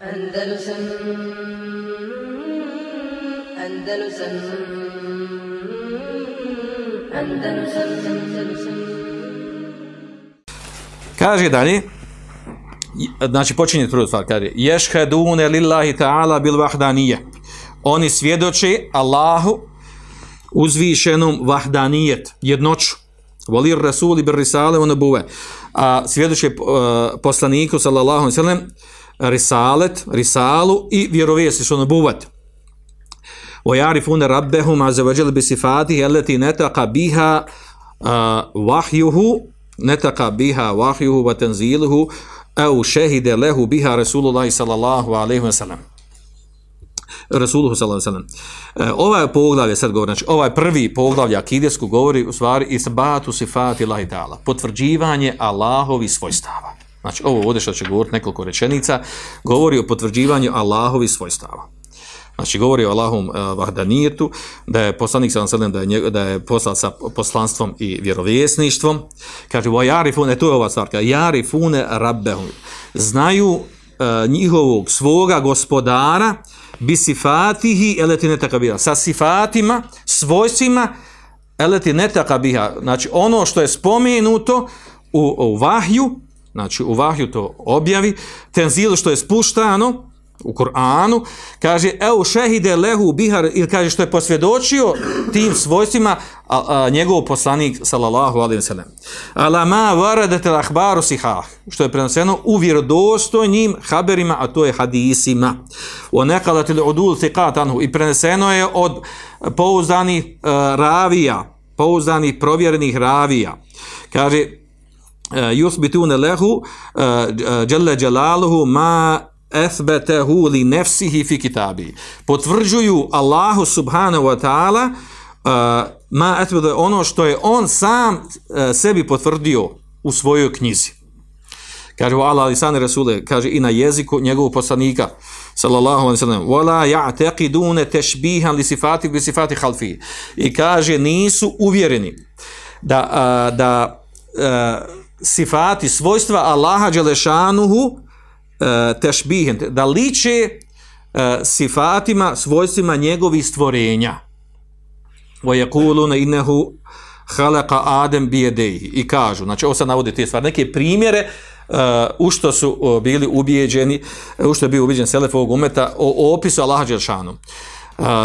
Andalusam Andalusam Andalusam Andalusam Kaže dalje, znači počinje prvu stvar, kaže, ješhedune lillahi ta'ala bil vahdanije. Oni svjedoče Allahu uzvišenom vahdanijet, jednoću. Volir rasuli bir risale u nebuve. A svjedoče uh, poslaniku sallallahu alaihi sallam risalet, risalu i vjerovjesništvo na buvat. O jarifune rabbehum azevađeli bi sifati eleti netaka biha vahjuhu netaka biha vahjuhu wa tenziluhu au šehide lehu biha Rasulullah sallallahu alaihi wa sallam. Rasuluhu sallallahu alaihi wasallam. E, ovaj poglavlje sad govori, znači ovaj prvi poglavlje akidesku govori u stvari isbatu sifati Allahi ta'ala, potvrđivanje Allahovi svojstava. Znači ovo ovdje što će govoriti nekoliko rečenica, govori o potvrđivanju Allahovi svojstava. Znači govori o Allahom uh, vahdanijetu, da je poslanik sellem da je, da je poslao sa poslanstvom i vjerovjesništvom. Kaže, wa yarifune, to je ova stvar, kaže, yarifune rabbehum. Znaju uh, njihovog svoga gospodara bi sifatihi eleti netakabira. Sa sifatima, svojstvima eleti netakabiha. Znači ono što je spomenuto u, u vahju, znači u vahju to objavi, tenzilu što je spuštano, u Kur'anu, kaže eu šehide lehu bihar, ili kaže što je posvjedočio tim svojstvima a, a, njegov poslanik sallallahu alaihi wa sallam. Ala ma varadat ahbaru sihah, što je prenoseno u vjerodostojnim haberima, a to je hadisima. O nekalatil thiqat anhu, i preneseno je od pouzdanih uh, ravija, pouzdanih provjerenih ravija. Kaže, yusbituna lahu jalla jalaluhu ma athbatahu li nafsihi fi kitabi. Potvrđuju Allahu subhanahu wa ta'ala ma athbata ono što je on sam sebi potvrdio u svojoj knjizi. Kaže ala lisan rasule kaže i na jeziku njegovog poslanika sallallahu alejhi ve sellem wala ya'taqiduna tashbihan li sifati bi sifati khalfi i kaže nisu uvjereni da uh, da sifati, svojstva Allaha Đelešanuhu e, tešbihen, da liče e, sifatima, svojstvima njegovih stvorenja. Vojekuluna innehu halaka adem bijedeji. I kažu, znači ovo sad navodi te stvari, neke primjere e, u što su bili ubijeđeni, u što je bio ubijeđen Selef ovog umeta o, o opisu Allaha Đelšanu.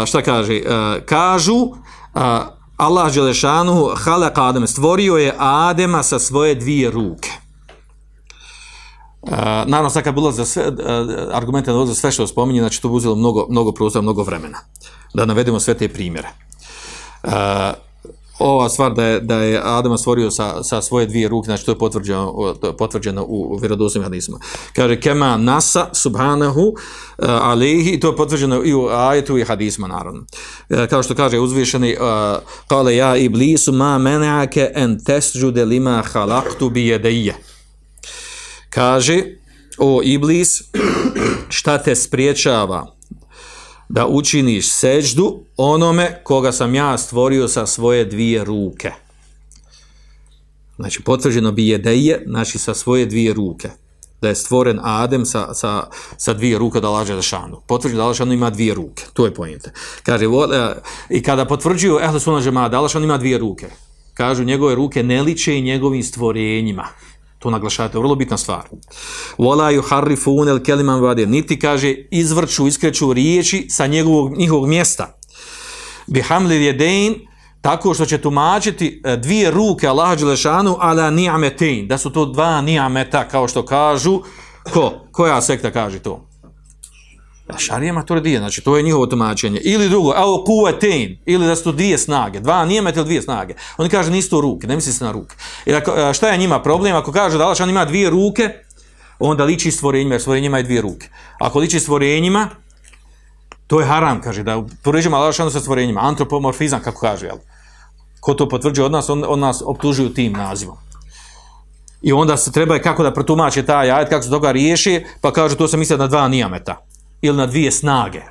Šta kaže? kažu, Allah Đelešanu halak Adem stvorio je Adema sa svoje dvije ruke. Uh, naravno, sad kad bilo za sve, uh, argumente za sve što spominje, znači to bi uzelo mnogo, mnogo prostora, mnogo vremena. Da navedemo sve te primjere. Uh, ova stvar da je, da je Adama stvorio sa, sa svoje dvije ruke, znači to je potvrđeno, to je potvrđeno u vjerodostojnim hadisima. Kaže, kema nasa subhanahu uh, alihi, to je potvrđeno i u ajetu i hadisma, naravno. Uh, kao što kaže uzvišeni, uh, kale ja iblisu ma menake en tesđude lima halaktu bi. Kaže, o iblis, šta te spriječava da učiniš seđdu onome koga sam ja stvorio sa svoje dvije ruke. Znači, potvrđeno bi jedeje, znači sa svoje dvije ruke. Da je stvoren Adem sa, sa, sa dvije ruke da laže Lešanu. Potvrđeno da Lešanu ima dvije ruke. To je pojente. Kaže, vo, e, i kada potvrđuju Ehle Suna Žema da Lešanu ima dvije ruke, kažu njegove ruke ne liče i njegovim stvorenjima. To naglašavate, vrlo bitna stvar. Vola yuharrifun el keliman vade. Niti kaže izvrću, iskreću riječi sa njegovog, njihovog mjesta. Bihamli jedein, tako što će tumačiti e, dvije ruke Allaha Đelešanu ala ni'ametein, da su to dva ni'ameta, kao što kažu, ko? Koja sekta kaže to? Šarija Maturidija, znači to je njihovo tumačenje. Ili drugo, evo kuetein, ili da su dvije snage, dva nijemeta ili dvije snage. Oni kaže nisu to ruke, ne misli se na ruke. Jer ako, šta je njima problem? Ako kaže da Allah ima dvije ruke, onda liči stvorenjima, jer stvorenjima je dvije ruke. Ako liči stvorenjima, to je haram, kaže, da poređemo Allah sa stvorenjima. Antropomorfizam, kako kaže, jel? Ko to potvrđuje od nas, on, on nas optužuju tim nazivom. I onda se treba kako da protumače taj ajet, kako se toga riješi, pa kaže to se misli na dva nijameta ili na dvije snage.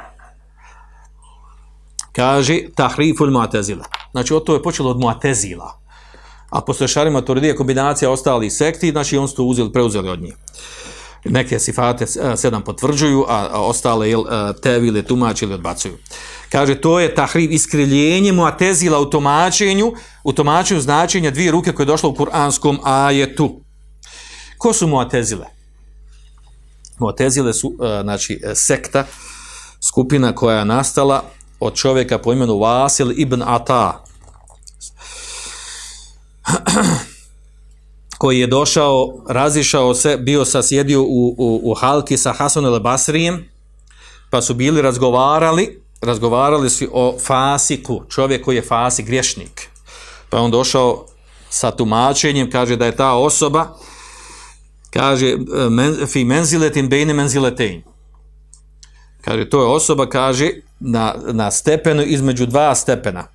Kaže tahriful mu'tazila. Znači od to je počelo od mu'tazila. A posle šarima to je kombinacija ostalih sekti, znači on su to uzeli, preuzeli od njih. neke sifate e, sedam potvrđuju, a, ostale jel, e, tevile tumače ili odbacuju. Kaže, to je tahriv iskrivljenje muatezila u tumačenju, u tumačenju značenja dvije ruke koje je došlo u kuranskom ajetu. Ko su muatezile? Muatezile su, e, znači, e, sekta, skupina koja je nastala od čovjeka po imenu Vasil ibn Ata, koji je došao, razišao se, bio sa sjedio u, u, u halki sa Hasan el Basrijem, pa su bili razgovarali, razgovarali su o fasiku, čovjek koji je fasik, griješnik. Pa on došao sa tumačenjem, kaže da je ta osoba, kaže, men, fi menziletin bejne menziletein. Kaže, to je osoba, kaže, na, na stepenu između dva stepena.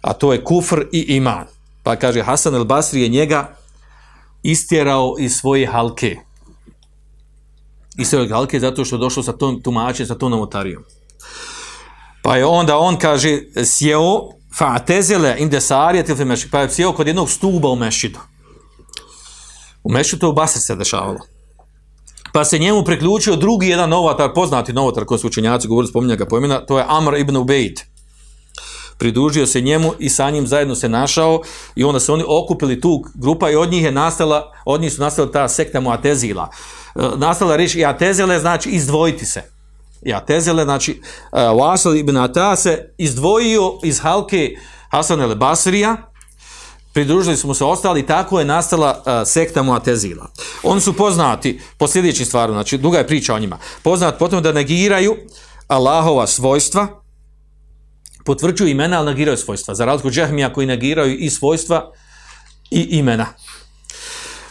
A to je kufr i iman. Pa kaže, Hasan el Basri je njega istjerao iz svoje halke. Istjerao iz halke zato što je došao sa tom tumačem, sa tom novotarijom. Pa je onda on, kaže, sjeo, fa'tezele indesarije, pa je sjeo kod jednog stuba u mešidu. U mešidu u Basri se dešavalo. Pa se njemu priključio drugi jedan novotar, poznati novotar koji su učenjaci govorili, spominja ga pojmena, to je Amr ibn Ubejd. Pridružio se njemu i sa njim zajedno se našao i onda su oni okupili tu grupa i od njih je nastala, od njih su nastala ta sekta Muatezila. E, nastala riječ i Atezele znači izdvojiti se. I Atezele znači uh, Wasal ibn Ata se izdvojio iz halke Hasan el Basrija, pridružili smo se ostali tako je nastala uh, sekta Muatezila. Oni su poznati po sljedećim stvarima, znači duga je priča o njima. Poznat potom da negiraju Allahova svojstva, potvrđuju imena, ali negiraju svojstva. Za razliku džehmija koji negiraju i svojstva i imena.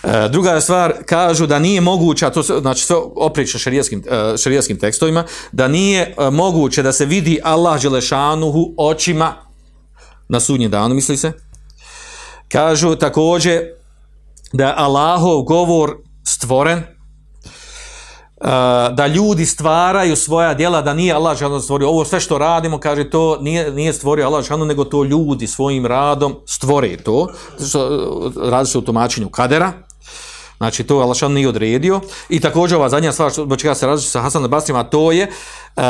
E, druga stvar, kažu da nije moguće, a to znači sve opriča šarijaskim, e, tekstovima, da nije moguće da se vidi Allah Đelešanuhu očima na sudnji dan, misli se. Kažu također da je Allahov govor stvoren, da ljudi stvaraju svoja djela, da nije Allah žalno stvorio. Ovo sve što radimo, kaže, to nije, nije stvorio Allah nego to ljudi svojim radom stvore to. Radi se u tumačenju kadera. Znači, to žalno nije odredio. I također ova zadnja stvar, što čega se različi sa Hasan Basrima, to je uh,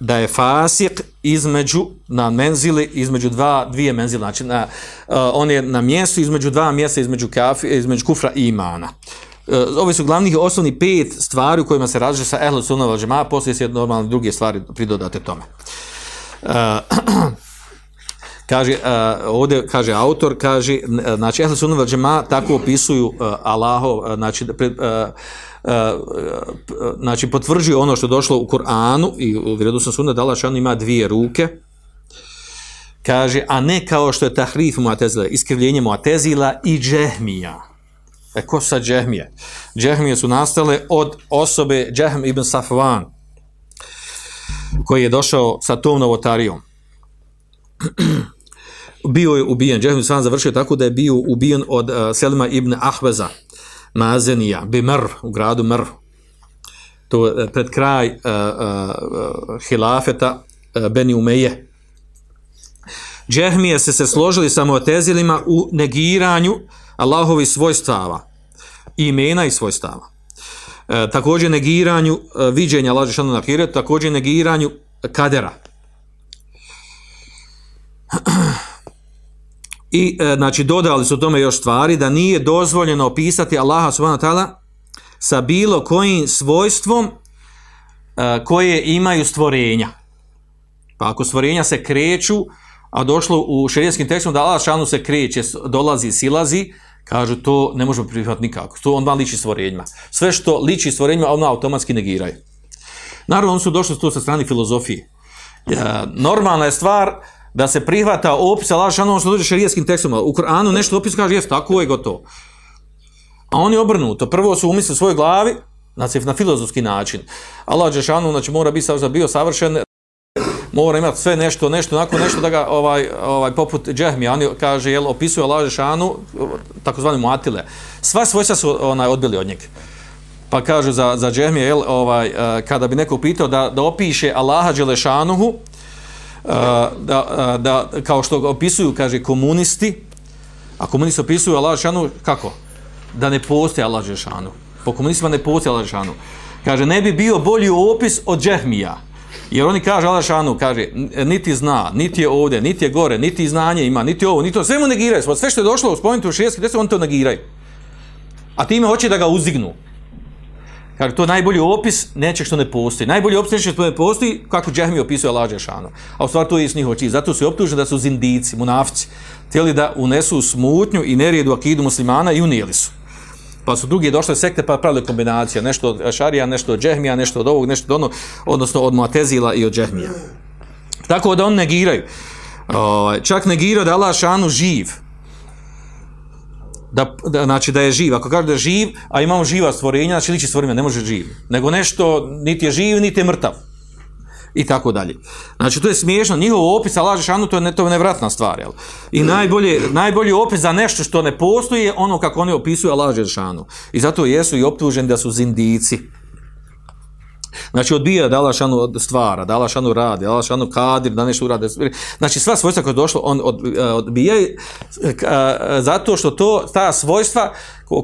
da je fasik između, na menzili, između dva, dvije menzile. Znači, na, uh, on je na mjestu između dva mjesta, između, kafi, između kufra i imana. Uh, ove su glavnih osnovni pet stvari u kojima se različe sa ehlu sunna val džema, poslije se normalno druge stvari pridodate tome. Kaže, uh, ovdje kaže autor, kaže, znači ehlu sunna džema tako opisuju uh, Allahov, znači, Uh, znači potvrđuju ono što je došlo u Koranu i u vjerodostojnom sunnetu da Allah ima dvije ruke kaže a ne kao što je tahrif mu'tazila iskrivljenje mu'tazila i džehmija E ko sa džehmije? Džehmije su nastale od osobe Džehm ibn Safvan, koji je došao sa tom novotarijom. bio je ubijen, Džehm ibn Safvan završio tako da je bio ubijen od uh, Selima ibn Ahveza, Mazenija, bi Mr, u gradu Mr. To je uh, pred kraj uh, uh, hilafeta Beni Umeje. Džehmije se se složili sa muatezilima u negiranju Allahovi svojstava, imena i svojstava. E, također negiranju e, viđenja Allaha šanu na hiretu, također negiranju kadera. I e, znači dodali su tome još stvari da nije dozvoljeno opisati Allaha subhanahu wa ta'ala sa bilo kojim svojstvom e, koje imaju stvorenja. Pa ako stvorenja se kreću, a došlo u šerijskim tekstom da Allah šanu se kreće, dolazi, silazi, kažu to ne možemo prihvatiti nikako. To on liči stvorenjima. Sve što liči stvorenjima, ono automatski negiraju. Naravno, oni su došli tu sa strani filozofije. Ja, normalna je stvar da se prihvata opis Allah ono što dođe šerijskim tekstom. U Koranu nešto opis kaže, jes, tako je gotovo. A oni obrnuto. Prvo su u svojoj glavi, znači na filozofski način. Allah Đešanu znači, mora biti bio savršen, mora imati sve nešto, nešto, nakon nešto da ga, ovaj, ovaj, poput Džehmi, oni kaže, jel, opisuje Allah Žešanu, takozvani Muatile, sva svojstva su onaj, odbili od njega. Pa kažu za, za Džehmi, jel, ovaj, eh, kada bi neko pitao da, da opiše Allaha Đelešanuhu, da, da, kao što ga opisuju, kaže, komunisti, a komunisti opisuju Allah Žešanu, kako? Da ne postoji Allah Đelešanuhu Po komunistima ne postoji Allah Žešanu. Kaže, ne bi bio bolji opis od džehmija. Jer oni kaže Allah Žešanu, kaže, niti zna, niti je ovdje, niti je gore, niti znanje ima, niti ovo, niti to, sve mu negiraju. Sve što je došlo, u šijeski deset, oni to negiraju. A time hoće da ga uzdignu. Kaže, to najbolji opis nečeg što ne postoji. Najbolji opis nečeg što ne postoji, kako Džehmi opisuje Allah Žešanu. A u stvari to je s njihov čist. Zato su i optuženi da su zindici, munafci. Htjeli da unesu smutnju i nerijedu akidu muslimana i unijeli su. Pa su drugi došle sekte pa pravili kombinacija. Nešto od Šarija, nešto od Džehmija, nešto od ovog, nešto od onog, odnosno od Muatezila i od Džehmija. Tako da on negiraju. Ovaj, čak negiraju da Allah Žešanu živ da, da, znači da je živ. Ako kaže da je živ, a imamo živa stvorenja, znači liči stvorenja, ne može živ. Nego nešto, niti je živ, niti je mrtav. I tako dalje. Znači, to je smiješno. Njihov opis Allah Žešanu, to je, to je nevratna stvar. Jel? I najbolje, najbolji opis za nešto što ne postoji je ono kako oni opisuju Allah Žešanu. I zato jesu i optuženi da su zindici. Znači odbija da Allah šanu stvara, da Allah šanu radi, da Allah šanu kadir, da nešto urade. Znači sva svojstva koje je došlo, on odbija zato što to, ta svojstva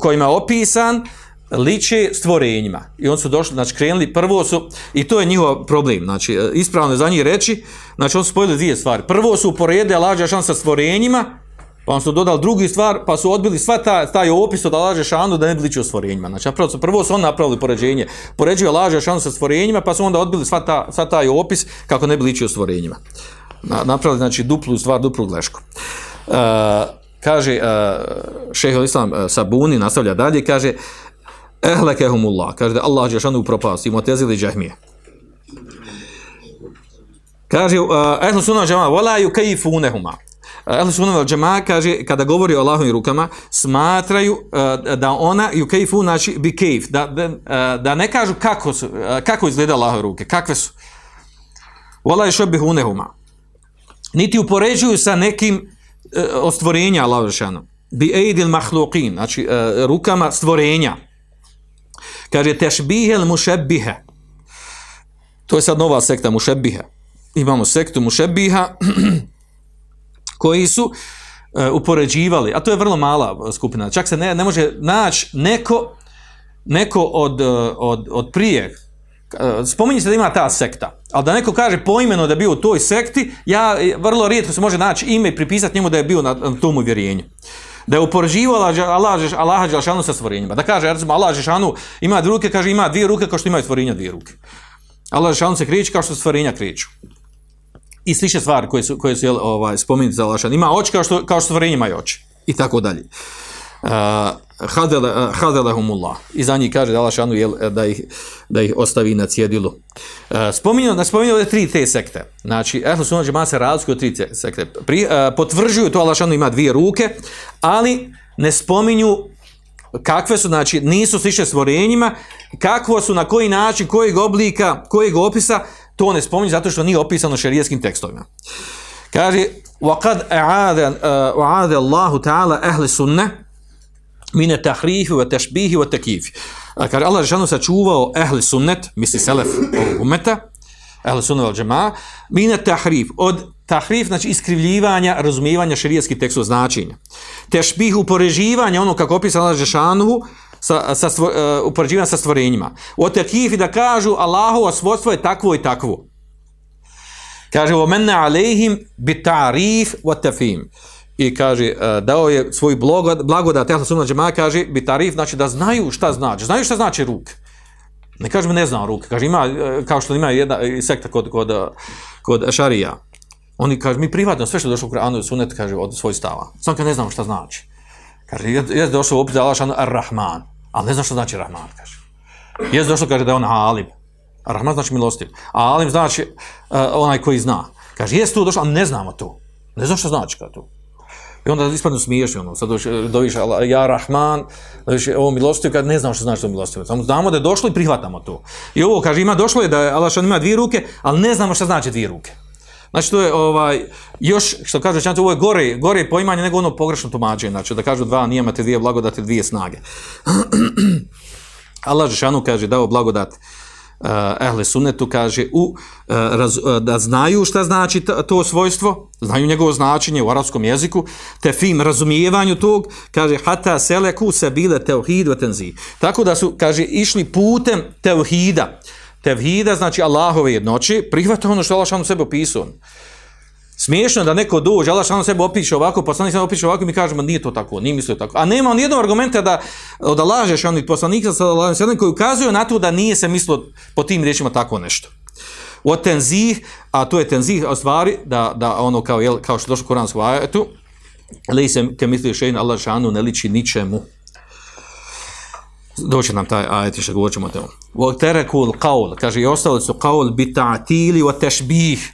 kojima je opisan, liče stvorenjima. I on su došli, znači krenuli, prvo su, i to je njihov problem, znači ispravno je za njih reći, znači on su spojili dvije stvari. Prvo su uporedili šanu sa stvorenjima, pa on su dodali drugi stvar, pa su odbili sva ta, taj opis od Alaže Šanu da ne bi ličio stvorenjima. Znači, prvo su, prvo su on napravili poređenje, poređuje Alaže Šanu sa stvorenjima, pa su onda odbili sva, ta, sva taj opis kako ne bi ličio stvorenjima. Na, napravili, znači, duplu stvar, duplu glešku. Uh, kaže uh, šeho Islam uh, Sabuni, nastavlja dalje, kaže Ehlekehumullah, kaže da Allah Žešanu upropasti, motezili džahmije. Kaže, ehlu sunna džama, vola ju kejfunehuma. Ehl Sunnah al Džema kaže, kada govori o Allahovim rukama, smatraju uh, da ona, ju kejfu, znači bi kejf, da, da, uh, da ne kažu kako, su, uh, kako izgleda Allahove ruke, kakve su. Vola je hunehuma. Niti upoređuju sa nekim uh, od stvorenja Allahove. Bi eidil mahluqin, znači rukama stvorenja. Kaže, tešbihel mušebbihe. To je sad nova sekta mušebbihe. Imamo sektu mušebbiha, koji su uh, upoređivali, a to je vrlo mala skupina, čak se ne, ne može naći neko, neko od, od, od prije, spominje se da ima ta sekta, ali da neko kaže poimeno da je bio u toj sekti, ja vrlo rijetko se može naći ime i pripisati njemu da je bio na, na tom uvjerenju. Da je upoređivao Allah, Allah Đelšanu sa stvorenjima. Da kaže, recimo, Allah Đelšanu ima dvije ruke, kaže ima dvije ruke kao što imaju stvorenja dvije ruke. Allah Đelšanu se kriječi kao što stvorenja krijeću i slične stvari koje su, koje su jel, ovaj, spomenuti za Allahšan. Ima oči kao što, kao što imaju oči. I tako dalje. Uh, uh, hadelehumullah. I za njih kaže da Allahšanu jel, da, ih, da ih ostavi na cjedilu. Uh, spominju ovdje tri te sekte. Znači, Ehlu Sunna Džema se od tri sekte. Pri, uh, potvrđuju to Allahšanu ima dvije ruke, ali ne spominju kakve su, znači, nisu slične stvorenjima, kakvo su, na koji način, kojeg oblika, kojeg opisa, to ne spominje zato što nije opisano šerijskim tekstovima. Kaže, وَقَدْ أَعَادَ اللَّهُ تَعَالَ أَهْلِ سُنَّةِ مِنَ تَحْرِيفِ وَتَشْبِيهِ وَتَكِيفِ Kaže, Allah Žešanu sačuvao ehli sunnet, misli selef ovog umeta, ehli sunnet al džema, mine tahrif, od tahrif, znači iskrivljivanja, razumijevanja šerijskih tekstova značenja. Tešbih uporeživanja, ono kako opisa Allah Žešanu, sa, sa stvo, uh, upoređivanja sa stvorenjima. O tekifi da kažu Allahovo svojstvo je takvo i takvo. Kaže, o menne alejhim bi tarif wa tafim. I kaže, uh, dao je svoj blagodat, tehla sumna džema, kaže, bi tarif, znači da znaju šta znači. Znaju šta znači ruk. Ne kaže ne znam ruke. Kaže, ima, kao što ima jedna sekta kod, kod, kod šarija. Oni kaže, mi privatno sve što došlo u Kur'anu i sunet, kaže, od svoj stava. Samo kad ne znamo šta znači. Kaže, je, je došao opet Allah šanu ar-Rahman. Ali ne zna što znači Rahman, kaže. Jez došlo, kaže da je on Alim. Rahman znači milostiv. A Alim znači uh, onaj koji zna. Kaže, jes tu došlo, ali ne znamo to. Ne znam što znači kao to. I onda ispadno smiješ, ono, sad doviš, ja Rahman, doviš, ovo milostiv, kad ne znamo što znači to milostiv. Samo znamo da je došlo i prihvatamo to. I ovo, kaže, ima došlo je da Allah ima dvije ruke, ali ne znamo što znači dvije ruke. Znači to je ovaj još što kaže znači ovo je gore gore poimanje nego ono pogrešno tumačenje znači da kažu dva nijemate dvije blagodati dvije snage. Allah džeshanu kaže dao blagodat ehli sunnetu kaže u, uh, raz, uh, da znaju šta znači to, to svojstvo, znaju njegovo značenje u arapskom jeziku, te fim razumijevanju tog, kaže hata seleku se bile teuhid. Tako da su, kaže, išli putem teuhida. Tevhida znači Allahove jednoće, prihvata ono što je Allah sebe opisao. Smiješno je da neko dođe, Allah šanu sebe opiše ovako, poslanik sebe opiše ovako i mi kažemo nije to tako, nije mislio tako. A nema nijednog argumenta da od Allah šanu i poslanika alejhi koji ukazuju na to da nije se mislilo po tim riječima tako nešto. O tenzih, a to je tenzih, a stvari da, da ono kao, jel, kao što došlo u Kuransku ajetu, li se ke misli šein Allah šanu ne liči ničemu. Doće nam taj ajet, što govorit ćemo o temu. Wa terekul qaul, kaže i ostali su qaul bi ta'tili wa tashbih.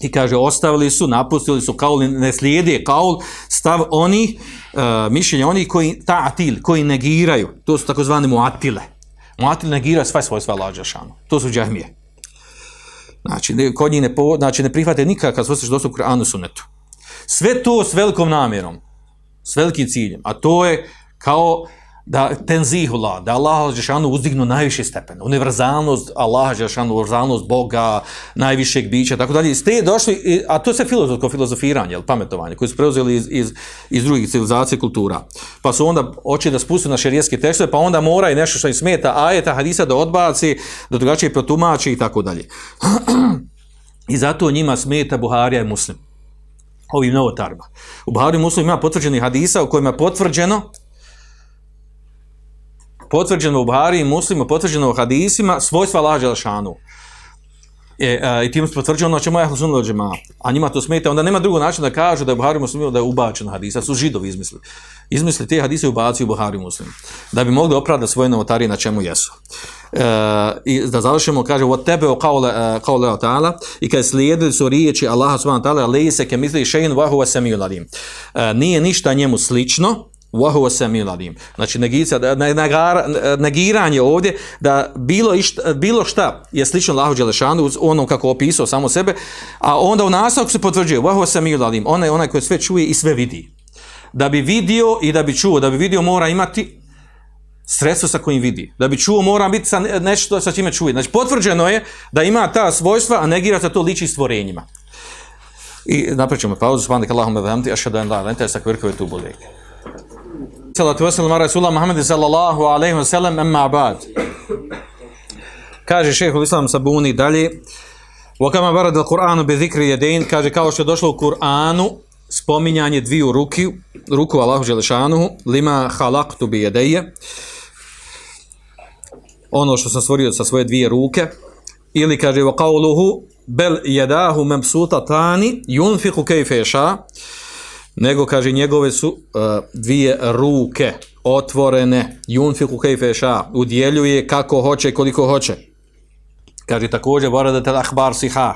I kaže ostavili su, napustili su kaul, ne slijede kaul, stav oni, uh, mišljenja oni koji ta'til, koji negiraju. To su takozvani muatile. Sve svoje sva lađa šanu. To su džahmije. Znači, kod njih ne, po, znači, ne prihvate nikakav svoj što su Kur'anu sunetu. Sve to s velikom namjerom, s velikim ciljem, a to je kao da tenzihula, da Allah Žešanu uzdignu najviši stepen, univerzalnost Allah Žešanu, univerzalnost Boga, najvišeg bića, tako dalje. Ste došli, a to sve filozofsko filozofiranje, ili pametovanje, koje su preuzeli iz, iz, iz drugih civilizacija kultura. Pa su onda oči da spustu na šerijetske tekstove, pa onda mora i nešto što im smeta ajeta, hadisa da odbaci, da drugačije protumači i tako dalje. I zato njima smeta Buharija i Muslim. Ovim novotarima. U Buhariju i Muslim ima potvrđeni hadisa u kojima je potvrđeno potvrđeno u Buhari i muslimu, potvrđeno u hadisima, svojstva laže Đelšanu. E, a, I tim se potvrđeno ono čemu je Ahl Sunnah džema. A njima to smeta, onda nema drugog načina da kažu da je Buhari muslimu da je ubačen hadis, su židovi izmislili. Izmislili te hadise i ubaci u Buhari muslim. Da bi mogli opravdati svoje novotarije na čemu jesu. E, I da završimo, kaže, od tebe o kaule, ta'ala, i kad slijedili su riječi Allaha subhanahu ta'ala, leji se ke misli šein vahu semi uladim. E, nije ništa njemu slično, Wahuwa samil alim. Znači negica, negiranje ovdje da bilo, išta, bilo šta je slično Allahu Đelešanu onom kako opisao samo sebe, a onda u nastavku se potvrđuje Wahuwa samil alim. Onaj, onaj koji sve čuje i sve vidi. Da bi vidio i da bi čuo, da bi vidio mora imati sredstvo sa kojim vidi. Da bi čuo mora biti sa nešto sa čime čuje. Znači potvrđeno je da ima ta svojstva, a negira se to liči stvorenjima. I napraćemo pauzu, svanik Allahumma vahmti, ašadu en la, lente, sakvirkove tu boleke. Salatu wasalam ala Rasulullah Muhammad sallallahu alaihi wa sallam emma abad. Kaže šeho Islam Sabuni dalje Wa kama barad al-Qur'anu bi zikri jedein kaže kao što je došlo u Kur'anu spominjanje dviju ruki ruku Allahu Đelešanuhu lima halaktu bi jedeje ono što sam stvorio sa svoje dvije ruke ili kaže wa qawluhu bel jedahu memsutatani yunfiku kejfe ješa nego kaže njegove su uh, dvije ruke otvorene. Yunfiku kayfa udjeljuje kako hoće koliko hoće. Kaže također varadat al akhbar siha.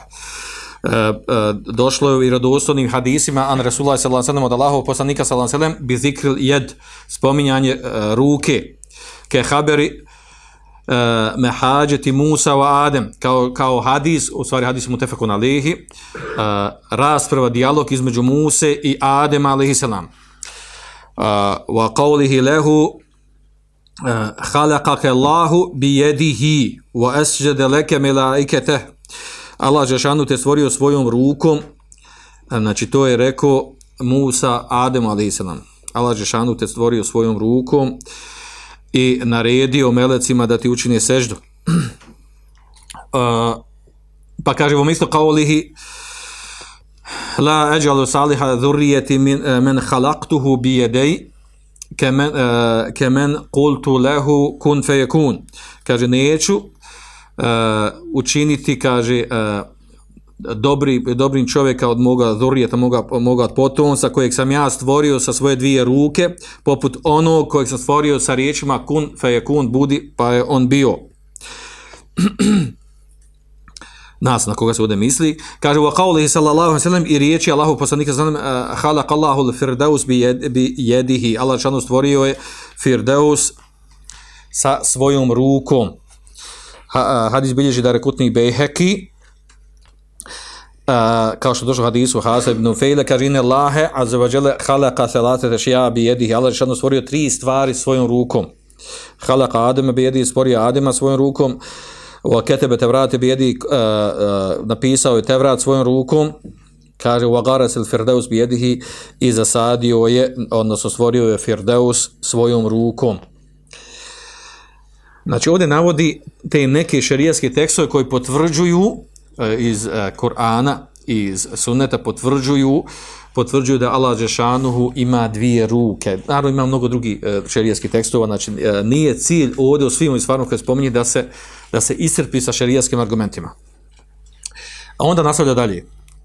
Uh, uh, došlo je u vjerodostojnim hadisima an Rasulullah sallallahu alejhi ve sellem od Allahov poslanika sallallahu alejhi ve sellem bi zikr yad spominjanje uh, ruke. Ke haberi uh, mehađeti Musa wa Adem, kao, kao hadis, u stvari hadis mutefakun alihi, uh, rasprava, dijalog između Muse i Adem alihi salam. Uh, wa qawlihi lehu khalaqaka Allahu bi yadihi wa asjada laka malaikatah Allah džeshanu te stvorio svojom rukom znači to je rekao Musa Adem alejhi selam Allah džeshanu te stvorio svojom rukom uh, i naredio melecima da ti učine seždu. uh, pa kaže vam isto kao lihi la ajalu saliha dhurrijeti min, uh, men halaktuhu bi jedej kemen, uh, kemen kultu lehu kun fejekun. Kaže, neću uh, učiniti, kaže, uh, dobri, dobrim čovjeka od moga zurijeta, moga, moga potomstva kojeg sam ja stvorio sa svoje dvije ruke, poput onog kojeg sam stvorio sa riječima kun fe kun budi, pa je on bio. nas na koga se ovdje misli. Kaže wa qawlihi sallallahu alejhi ve i riječi Allahu poslanika sallallahu alejhi sellem khalaqa Allahu al-firdaus bi, jed, bi yadihi. Allah dželle stvorio je firdaus sa svojom rukom. Ha, hadis bilježi da rekutni Bejheki, Uh, kao što došlo hadisu Hasa ibn Fejle, kaže ine wa jalla khalaqa thalathat ashya bi yadihi. Allah je stvorio tri stvari svojom rukom. Khalaqa Adama bi yadihi, stvorio Adama svojom rukom. wa ketebe Tevrati bijedi, uh, uh, napisao je Tevrat svojom rukom, kaže wa garas il Firdeus bijedihi i zasadio je, odnosno stvorio je Firdeus svojom rukom. Znači ovdje navodi te neke šerijatske tekstove koji potvrđuju iz e, Korana i iz Sunneta potvrđuju potvrđuju da Allah Žešanuhu ima dvije ruke. Naravno ima mnogo drugih e, šerijatskih tekstova, znači e, nije cilj ovdje u svim stvarima koje spominje da se, da se iscrpi sa šerijatskim argumentima. A onda nastavlja dalje.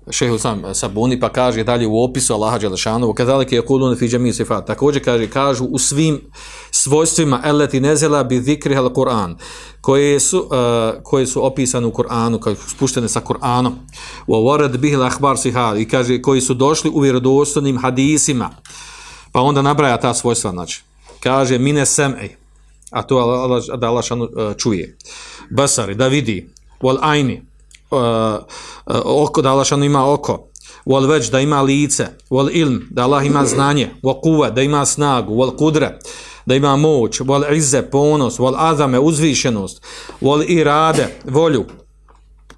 Šehu sam Sabuni pa kaže dalje u opisu Allaha Đelešanovu kazalike je kulun fi džemi sifat. Također kaže, kažu u svim svojstvima eleti nezela bi zikri al Kur'an koje su, uh, koje su opisane u Kur'anu, su spuštene sa Kur'anom. U avarad bih ahbar siha i kaže koji su došli u vjerodostojnim hadisima. Pa onda nabraja ta svojstva, znači. Kaže mine sem'i, a to Allah, da Allah uh, čuje. Basari, da vidi. Wal ajni, oko, da Allah ima oko. Wal već, da ima lice. Wal ilm, da Allah ima znanje. Wal kuva, da ima snagu. Wal kudre, da ima moć. Wal izze, ponos. Wal azame, uzvišenost. Wal irade, volju.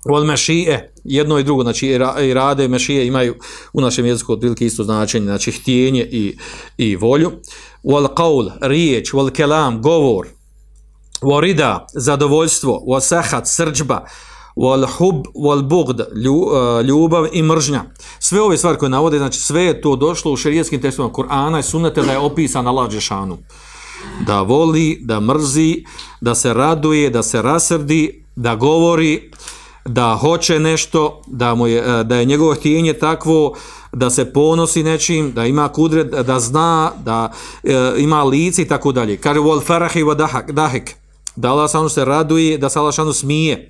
Wal mešije, jedno i drugo, znači irade i mešije imaju u našem jeziku otprilike isto značenje, znači htjenje i, i volju. Wal qaul, riječ, wal kelam, govor. Wal rida, zadovoljstvo. Wal sahat, srđba wal hub wal bugd ljubav i mržnja. Sve ove stvari koje navode znači sve je to došlo u šerijskim tekstovima Kur'ana i Sunneta da je opisan Allah da voli da mrzi da se raduje da se rasrdi da govori da hoće nešto da mu je da je njegovo htjenje takvo da se ponosi nečim da ima kudret da zna da e, ima lice i tako dalje. Kaže wal farahi wa dahik da Allah se raduje da se Allah smije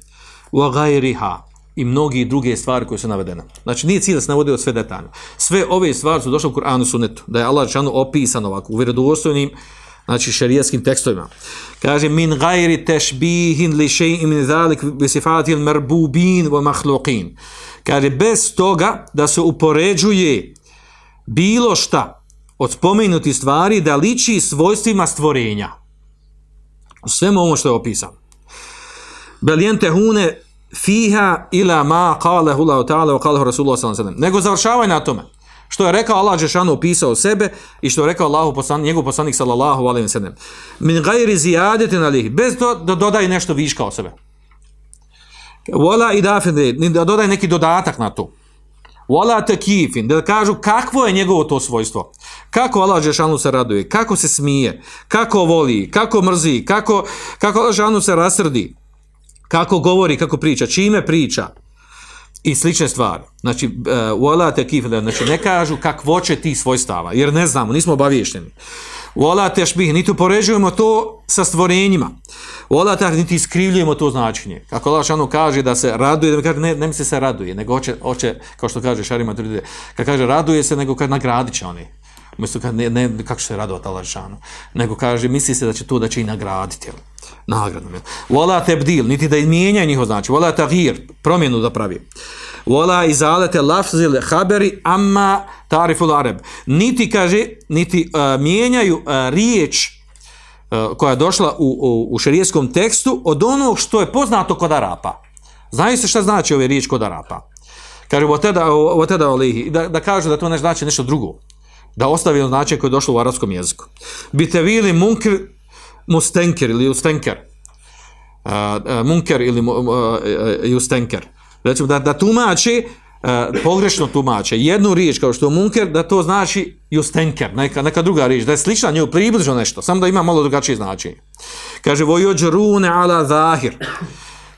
i mnogi druge stvari koje su navedene. Znači, nije cilj da se navodio sve detaljno. Sve ove stvari su došle u Kur'anu sunetu, da je Allah čanu opisan ovako, u vjerodostojnim, znači, šarijatskim tekstovima. Kaže, min gajri tešbihin li še'in min zalik bi sifatil merbubin wa mahluqin. Kaže, bez toga da se upoređuje bilo šta od spomenuti stvari da liči svojstvima stvorenja. Svemo ovo što je opisano. Belijente hune fiha ila ma qala Allah ta'ala wa qala Rasulullah sellem. Nego završavaj na tome. Što je rekao Allah džeshanu opisao sebe i što je rekao Allahu poslanik njegov poslanik sallallahu alejhi ve sellem. Min ghairi ziyadatin alayhi. Bez to da dodaje nešto viška od sebe. Wala idafin, ni da dodaje neki dodatak na to. Wala takifin, da kažu kakvo je njegovo to svojstvo. Kako Allah džeshanu se raduje, kako se smije, kako voli, kako mrzi, kako kako Allah džeshanu se rasrdi kako govori, kako priča, čime priča i slične stvari. Znači, uh, te kif, znači ne kažu kakvo će ti svojstava, jer ne znamo, nismo obavješteni. Vola te niti upoređujemo to sa stvorenjima. Vola te niti iskrivljujemo to značenje. Kako Allah šanu kaže da se raduje, da kaže, ne, ne misli se raduje, nego hoće, hoće, kao što kaže Šarima Trudide, kad kaže raduje se, nego kad nagradit će oni. Kad ne, ne, kako se radovati Allah šanu. Nego kaže, misli se da će to da će i nagraditi. Jel? nagradom. Vola tebdil, niti da mijenja njiho znači. Vola tagir, promjenu da pravi. Vola izalete lafzil haberi amma tariful arab. Niti kaže, niti uh, mijenjaju uh, riječ uh, koja je došla u, u, u šerijeskom tekstu od onog što je poznato kod Arapa. Znaju se šta znači ove riječ kod Arapa? Kaže, olihi, da, da kaže da to ne znači nešto drugo. Da ostavi značenje koje je došlo u arapskom jeziku. Bite vili munkir mustenker ili ustenker. Uh, munker ili uh, ustenker. Recimo da, da tumači, uh, pogrešno tumače jednu riječ kao što je munker, da to znači ustenker, neka, neka druga riječ, da je slična nju, približno nešto, samo da ima malo drugačije značenje. Kaže, vo rune ala zahir.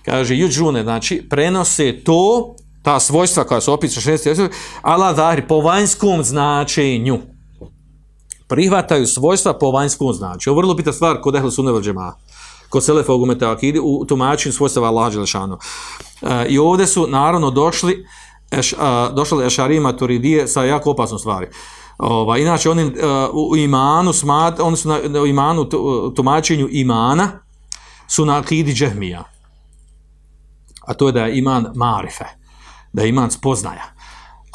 Kaže, rune, znači, prenose to, ta svojstva koja su opisana šesti, ala zahir, po vanjskom značenju prihvataju svojstva po vanjskom značenju. Ovo je vrlo bitna stvar kod Ehle Sunne Džema, kod Selefa Akidi, u tumačenju svojstava Allaha Đelešanu. E, I ovdje su naravno došli eš, a, došli Ešari Maturidije sa jako opasnom stvari. Ova, inače, oni a, u imanu, smat, oni su na, imanu, tumačenju imana, su na Akidi Džehmija. A to je da je iman marife, da je iman spoznaja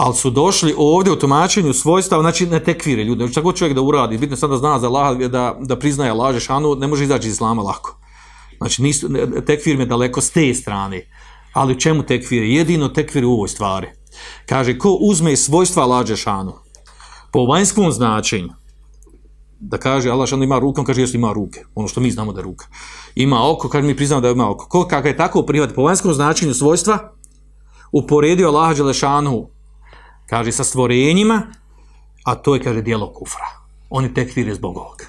ali su došli ovdje u tumačenju svojstva, znači ne tekvire ljude, znači čovjek da uradi, bitno sad da zna za Allah, da, da priznaje laže šanu, ne može izaći iz islama lako. Znači, nisu, mi je daleko s te strane. Ali u čemu tekfir? Jedino tekfir u ovoj stvari. Kaže, ko uzme svojstva Allah Đelešanu po vanjskom značenju, da kaže Allah što ima rukom, kaže jesu ima ruke. Ono što mi znamo da je ruka. Ima oko, kaže mi priznamo da ima oko. Ko kakav je tako prihvat po vanjskom značenju svojstva, uporedio Allah Đelešanu, kaže sa stvorenjima, a to je, kaže, dijelo kufra. Oni tekfire zbog ovoga.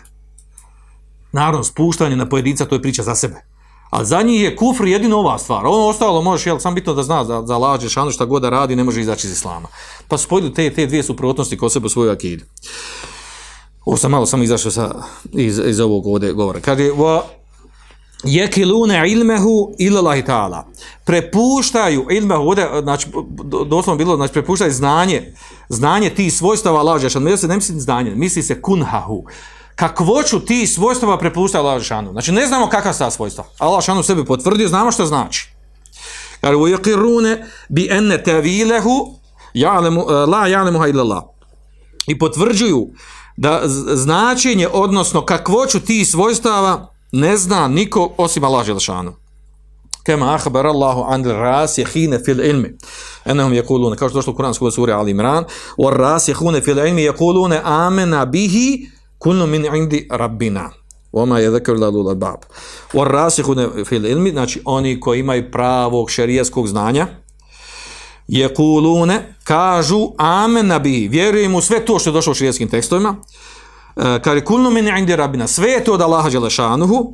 Naravno, spuštanje na pojedinca, to je priča za sebe. A za njih je kufr jedino ova stvar. Ono ostalo možeš, jel, sam bitno da zna za, za lađe šanu šta god da radi, ne može izaći iz islama. Pa su pojeli te, te dvije suprotnosti kod sebe u svoju akidu. Ovo sam malo samo izašao sa, iz, iz ovog ovdje govora. Kaže, wa jekilune ilmehu ilallahi ta'ala. Prepuštaju ilmehu, ovdje, znači, doslovno bilo, znači, prepuštaju znanje, znanje tih svojstava Allaha Misli se ne misli znanje, misli se kunhahu. Kakvoću ti svojstava prepušta Allaha Znači, ne znamo kakva sta svojstva. Allah sebi potvrdio, znamo što znači. Jer u jekirune bi enne tevilehu eh, la ja'lemuha illallah. I potvrđuju da značenje, odnosno kakvoću ti svojstava ne zna niko osim Allah Želešanu. Kema ahbar Allahu an rasihine fil ilmi. Enahum yakuluna, kao što došlo u Kur'anskoj suri Ali Imran, wa rasihune fil ilmi yakuluna amena bihi kullu min indi rabbina. Oma je zekar lalul albab. Wa rasihune fil ilmi, znači oni koji imaju pravog šerijskog znanja, je kulune, kažu amen nabi, vjerujem u sve to što je došlo u širijskim tekstovima, kaže kulnu min indi rabina, sve je to od Allaha Đelešanuhu,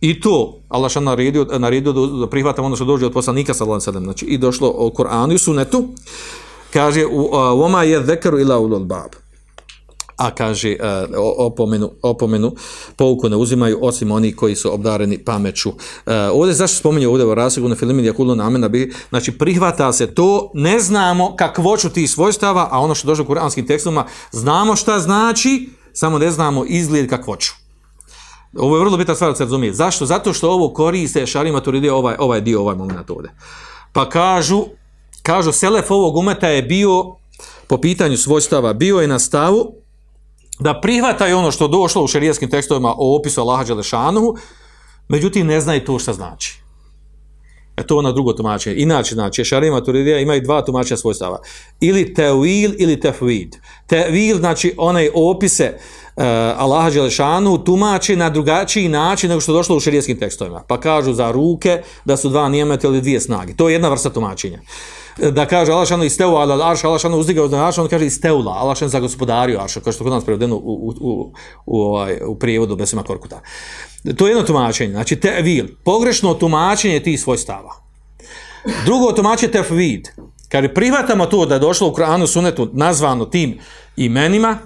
i to Allah šan naredio, naredio da, prihvatamo ono što dođe od poslanika sallallahu alejhi ve sellem, znači i došlo o Koranu i Sunnetu, kaže u oma je zekaru ila ulul bab. A kaže e, opomenu, opomenu pouku ne uzimaju osim oni koji su obdareni pameću. E, ovdje zašto spominje ovdje u Rasigu na filmini Jakulu namena bi, znači prihvata se to, ne znamo kakvoću tih svojstava, a ono što došlo u kuranskim tekstovima, znamo šta znači, samo ne znamo izgled kakvoću. Ovo je vrlo bitna stvar da se razumije. Zašto? Zato što ovo koriste šarima turidije ovaj, ovaj dio, ovaj moment ovdje. Pa kažu, kažu, selef ovog umeta je bio po pitanju svojstava, bio je na stavu da prihvataju ono što došlo u šerijskim tekstovima o opisu Allaha Đelešanuhu, međutim ne znaju to šta znači. E to je ono drugo tumačenje. Inače, znači, šarima turidija imaju dva tumačenja svojstava. Ili tevil ili tefvid. Tevil, znači, onaj opise uh, Allaha Đelešanu tumači na drugačiji način nego što je došlo u šerijskim tekstovima. Pa kažu za ruke da su dva nijemeta ili dvije snage. To je jedna vrsta tumačenja. Da kaže Allah šanu isteu ala arš, Allah šanu uzdigao za arš, on kaže isteula, Allah šanu zagospodario arš, kao što kod nas prevedeno u, u, u, u, ovaj, u prijevodu Besima Korkuta. To je jedno tumačenje, znači tevil, pogrešno tumačenje tih svojstava. Drugo tumačenje tefvid, kad prihvatamo to da je došlo u Kur'anu sunetu nazvano tim imenima,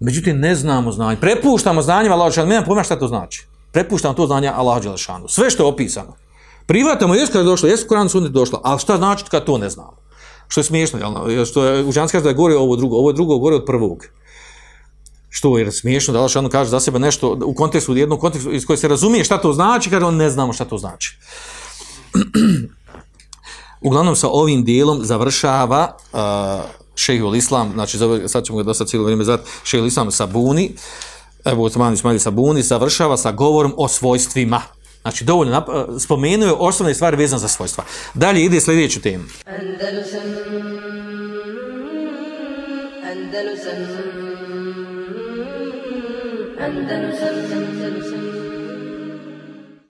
međutim ne znamo znanje, prepuštamo znanjima Allah Đelešanu, nemam pojma šta to znači. Prepuštamo to znanje Allah Đelešanu, sve što je opisano. Prihvatamo, jesu kad je došlo, jesu Kur'an sunet došlo, ali šta znači kad to ne znamo? Što je smiješno, jel? Što je, učenjaci kaže da je gore ovo drugo, ovo drugo gore od prvog. Što je smiješno da Allah kaže za sebe nešto u kontekstu, jednom kontekstu iz koje se razumije šta to znači, kaže on ne znamo šta to znači. Uglavnom sa ovim dijelom završava uh, šehul Islam, znači sad ćemo ga dosta cijelo vrijeme zvati šehul Islam Sabuni, Ebu Osman Ismail Sabuni, završava sa govorom o svojstvima. Znači, dovoljno nap- spomenuo je osnovne stvari vezane za svojstva. Dalje ide sljedeću temu. Andalusam Andalusam Andalusam